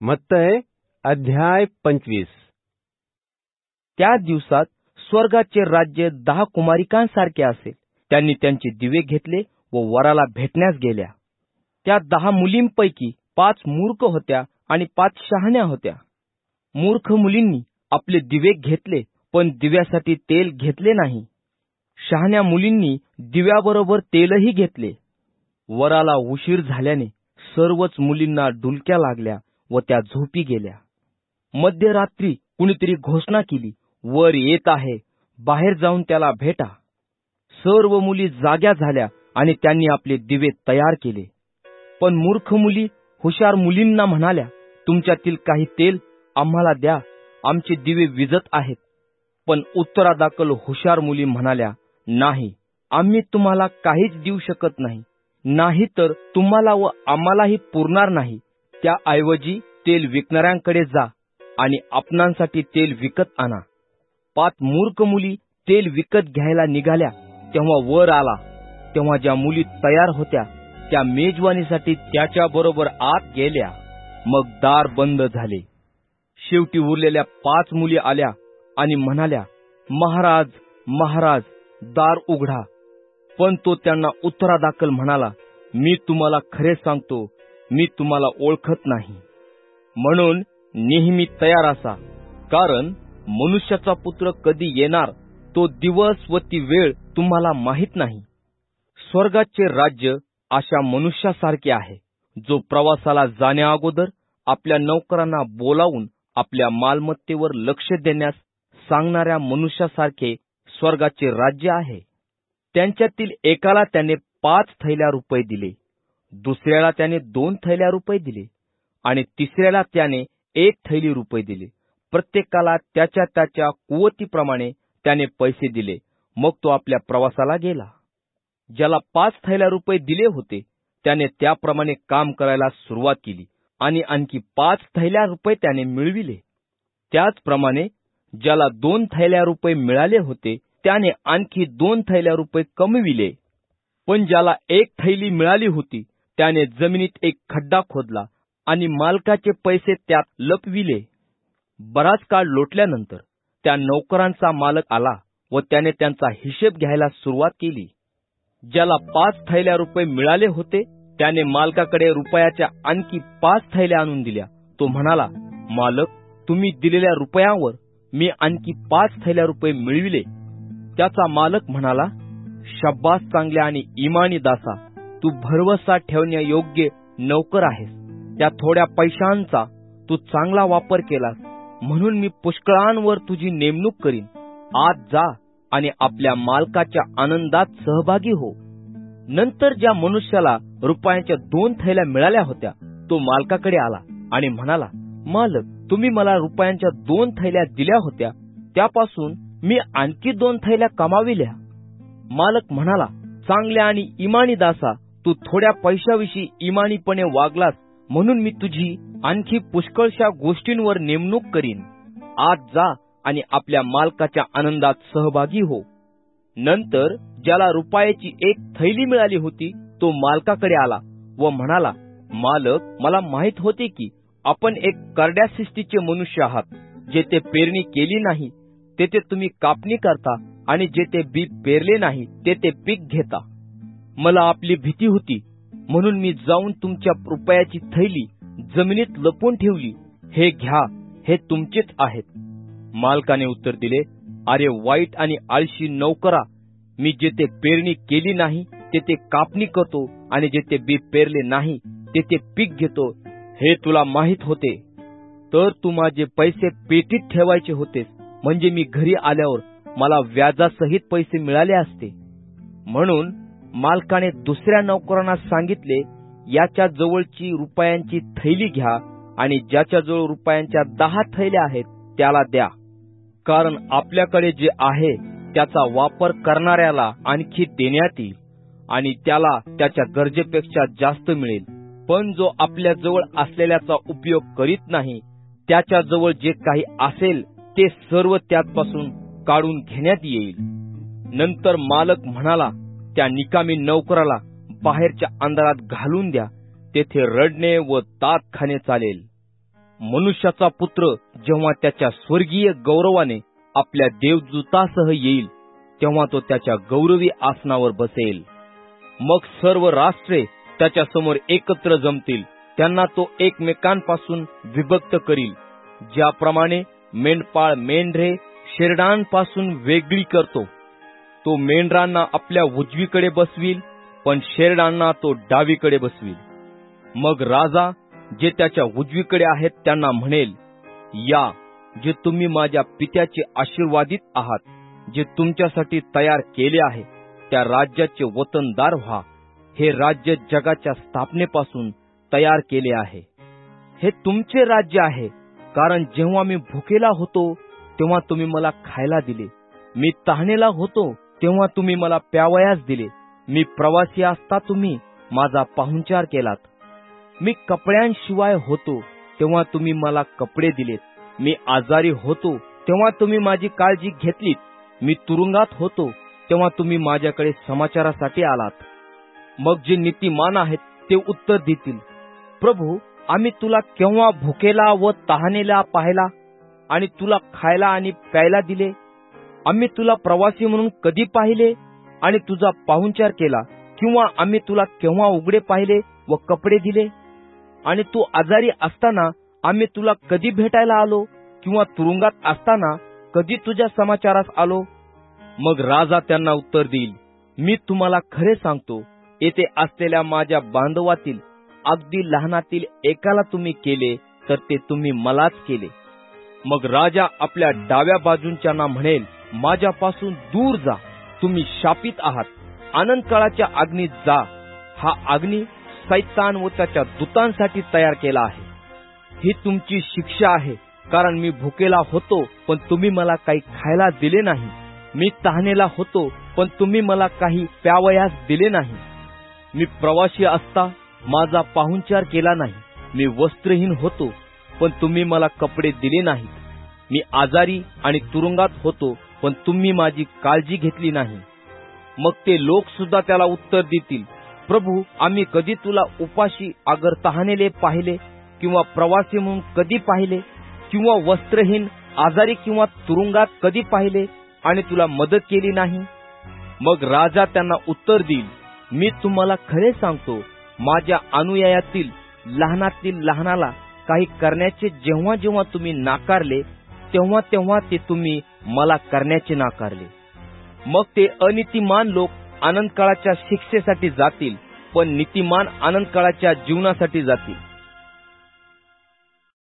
मत्तय अध्याय पंचवीस. त्या दिवसात स्वर्गाचे राज्य दहा कुमारिकांसारखे असेल. त्यांनी त्यांचे दिवे घेतले व वराला भेटण्यास गेल्या. त्या दहा मुलींपैकी पाच मूर्ख होत्या आणि पाच शहाण्या होत्या. मूर्ख मुलींनी आपले दिवे घेतले पण दिव्यासाठी तेल घेतले नाही. शहाण्या मुलींनी दिव्याबरोबर तेलही घेतले. वराला उशीर झाल्याने सर्वच मुलींना डुलक्या लागल्या. व त्या झोपी गेल्या. मध्यरात्री कुणीतरी घोषणा केली वर येत आहे बाहेर जाऊन त्याला भेटा. सर्व मुली जाग्या झाल्या आणि त्यांनी आपले दिवे तयार केले. पण मूर्ख मुली हुशार मुलींना म्हणाल्या तुमच्यातील काही तेल आम्हाला द्या आमचे दिवे विजत आहेत. पण उत्तरादाखल हुशार मुली म्हणाल्या नाही आम्ही तुम्हाला काहीच देऊ शकत नाही. नाही तर तुम्हाला व आम्हालाही पुरणार नाही. त्याऐवजी तेल विकणाऱ्यांकडे जा आणि आपणांसाठी तेल विकत आणा. पाच मूर्ख मुली तेल विकत घ्यायला निघाल्या तेव्हा वर आला. तेव्हा ज्या मुली तयार होत्या त्या मेजवानीसाठी त्याच्या बरोबर आत गेल्या. मग दार बंद झाले. शेवटी उरलेल्या पाच मुली आल्या आणि म्हणाल्या महाराज महाराज दार उघडा. पण तो त्यांना उत्तरादाखल म्हणाला मी तुम्हाला खरे सांगतो मी तुम्हाला ओळखत नाही. म्हणून नेहमी तयार असा. कारण मनुष्याचा पुत्र कधी येणार तो दिवस व ती वेळ तुम्हाला माहीत नाही. स्वर्गाचे राज्य अशा मनुष्यासारखे आहे जो प्रवासाला जाण्या अगोदर आपल्या नौकरांना बोलावून आपल्या मालमत्तेवर लक्ष देण्यास सांगणाऱ्या मनुष्यासारखे स्वर्गाचे राज्य आहे. त्यांच्यातील एकाला त्याने पाच थैल्या रुपये दिले. दुसऱ्याला त्याने दोन थैल्या रुपये दिले आणि तिसऱ्याला त्याने एक थैली रुपये दिले. प्रत्येकाला त्याच्या त्याच्या कुवतीप्रमाणे त्याने पैसे दिले. मग तो आपल्या प्रवासाला गेला. ज्याला पाच थैल्या रुपये दिले होते त्याने त्याप्रमाणे काम करायला सुरुवात केली आणि आणखी पाच थैल्या रुपये त्याने मिळविले. त्याचप्रमाणे ज्याला दोन थैल्या रुपये मिळाले होते त्याने आणखी दोन थैल्या रुपये कमविले. पण ज्याला एक थैली मिळाली होती त्याने जमिनीत एक खड्डा खोदला आणि मालकाचे पैसे त्यात लपविले. बराच काळ लोटल्यानंतर त्या नौकरांचा मालक आला व त्याने त्यांचा हिशेब घ्यायला सुरुवात केली. ज्याला पाच थैल्या रुपये मिळाले होते त्याने मालकाकडे रुपयाच्या आणखी पाच थैल्या आणून दिल्या. तो म्हणाला मालक तुम्ही दिलेल्या रुपयावर मी आणखी पाच थैल्या रुपये मिळविले. त्याचा मालक म्हणाला शब्बास चांगल्या आणि इमानी दासा तू भरवसा ठेवण्या योग्य नौकर आहेस. त्या थोड्या पैशांचा तू चांगला वापर केलास. म्हणून मी पुष्कळांवर तुझी नेमणूक करीन. आज जा आणि आपल्या मालकाच्या आनंदात सहभागी हो. नंतर ज्या मनुष्याला रुपयांच्या दोन थैल्या मिळाल्या होत्या तो मालकाकडे आला आणि म्हणाला मालक तुम्ही मला रुपयांच्या दोन थैल्या दिल्या होत्या. त्यापासून मी आणखी दोन थैल्या कमाविल्या. मालक म्हणाला चांगल्या आणि इमानी दासा तू थोड्या पैशाविषयी इमानीपणे वागलास म्हणून मी तुझी आणखी पुष्कळशा गोष्टींवर नेमणूक करीन. आज जा आणि आपल्या मालकाच्या आनंदात सहभागी हो. नंतर ज्याला रुपयाची एक थैली मिळाली होती तो मालकाकडे आला व म्हणाला मालक मला माहीत होते की आपण एक करड्या शिस्तीचे मनुष्य आहात जेथे पेरणी केली नाही तेथे तुम्ही कापणी करता आणि जेथे बी पेरले नाही तेथे पीक घेता. मला आपली भीती होती. म्हणून मी जाऊन तुमच्या रुपयाची थैली जमिनीत लपून ठेवली. हे घ्या हे तुमचेच आहेत. मालकाने उत्तर दिले अरे वाईट आणि आळशी नौकरा मी जेथे पेरणी केली नाही तेथे कापणी करतो आणि जेथे बी पेरले नाही तेथे पीक घेतो. हे तुला माहीत होते. तर तू माझे पैसे पेटीत ठेवायचे होतेस. म्हणजे मी घरी आल्यावर मला व्याजासहित पैसे मिळाले असते. म्हणून मालकाने दुसऱ्या नौकरांना सांगितले याच्या जवळची रुपयांची थैली घ्या आणि ज्याच्या जवळ रुपयांच्या दहा थैल्या आहेत त्याला द्या. कारण आपल्याकडे जे आहे त्याचा वापर करणाऱ्याला आणखी देण्यात येईल आणि त्याला त्याच्या गरजेपेक्षा जास्त मिळेल. पण जो आपल्या जवळ असलेल्याचा उपयोग करीत नाही त्याच्याजवळ जे काही असेल ते सर्व त्यापासून काढून घेण्यात येईल. नंतर मालक म्हणाला त्या निकामी नौकराला बाहेरच्या अंधारात घालून द्या. तेथे रडणे व दात खाणे चालेल. मनुष्याचा पुत्र जेव्हा त्याच्या स्वर्गीय गौरवाने आपल्या देवदूतासह येईल तेव्हा तो त्याच्या गौरवी आसनावर बसेल. मग सर्व राष्ट्रे त्याच्यासमोर एकत्र जमतील. त्यांना तो एकमेकांपासून विभक्त करील ज्याप्रमाणे मेंढपाळ मेंढरे शेरडांपासून वेगळी करतो. तो मेंढरांना आपल्या उजवीकडे बसवील पण शेरडांना तो डावीकडे बसवील. मग राजा जे त्याच्या उजवीकडे आहेत त्यांना म्हणेल या जे तुम्ही माझ्या पित्याचे आशीर्वादित आहात जे तुमच्यासाठी तयार केले आहे त्या राज्याचे वतनदार व्हा. हे राज्य जगाच्या स्थापनेपासून तयार केले आहे. हे तुमचे राज्य आहे. कारण जेव्हा मी भुकेला होतो तेव्हा तुम्ही मला खायला दिले. मी तहानेला होतो तेव्हा तुम्ही मला प्यावयास दिले मी प्रवासी असता तुम्ही माझा पाहुणचार केलात. मी कपड्यांशिवाय होतो तेव्हा तुम्ही मला कपडे दिलेत. मी आजारी होतो तेव्हा तुम्ही माझी काळजी घेतलीत. मी तुरुंगात होतो तेव्हा तुम्ही माझ्याकडे समाचारासाठी आलात. मग जे नीतिमान आहेत ते उत्तर देतील. प्रभू आम्ही तुला केव्हा भुकेला व तहानेला पाहिला आणि तुला खायला आणि प्यायला दिले? आम्ही तुला प्रवासी म्हणून कधी पाहिले आणि तुझा पाहुणचार केला? किंवा आम्ही तुला केव्हा उघडे पाहिले व कपडे दिले? आणि तू आजारी असताना आम्ही तुला कधी भेटायला आलो? किंवा तुरुंगात असताना कधी तुझ्या समाचारास आलो? मग राजा त्यांना उत्तर देईल मी तुम्हाला खरे सांगतो येथे असलेल्या माझ्या बांधवातील अगदी लहानातील एकाला तुम्ही केले तर ते तुम्ही मलाच केले. मग राजा आपल्या डाव्या बाजूंच्यांना म्हणेल माझ्यापासून दूर जा. तुम्ही शापित आहात. आनंद काळाच्या अग्नीत जा. हा अग्नी सैतान व त्याच्या दूतांसाठी तयार केला आहे. ही तुमची शिक्षा आहे. कारण मी भुकेला होतो पण तुम्ही मला काही खायला दिले नाही. मी तहानेला होतो पण तुम्ही मला काही प्यावयास दिले नाही. मी प्रवासी असता माझा पाहुणचार केला नाही. मी वस्त्रहीन होतो पण तुम्ही मला कपडे दिले नाहीत. मी आजारी आणि तुरुंगात होतो पण तुम्ही माझी काळजी घेतली नाही. मग ते लोक सुद्धा त्याला उत्तर देतील प्रभू आम्ही कधी तुला उपाशी आगर तहानेले पाहिले किंवा प्रवासी म्हणून कधी पाहिले किंवा वस्त्रहीन आजारी किंवा तुरुंगात कधी पाहिले आणि तुला मदत केली नाही? मग राजा त्यांना उत्तर देईल मी तुम्हाला खरे सांगतो माझ्या अनुयायातील लहानातील लहानाला काही करण्याचे जेव्हा जेव्हा तुम्ही नाकारले तेव्हा तेव्हा ते तुम्ही मला करण्याचे नाकारले. मग ते अनितिमान लोक आनंद काळाच्या शिक्षेसाठी जातील पण नीतिमान आनंद काळाच्या जीवनासाठी जातील.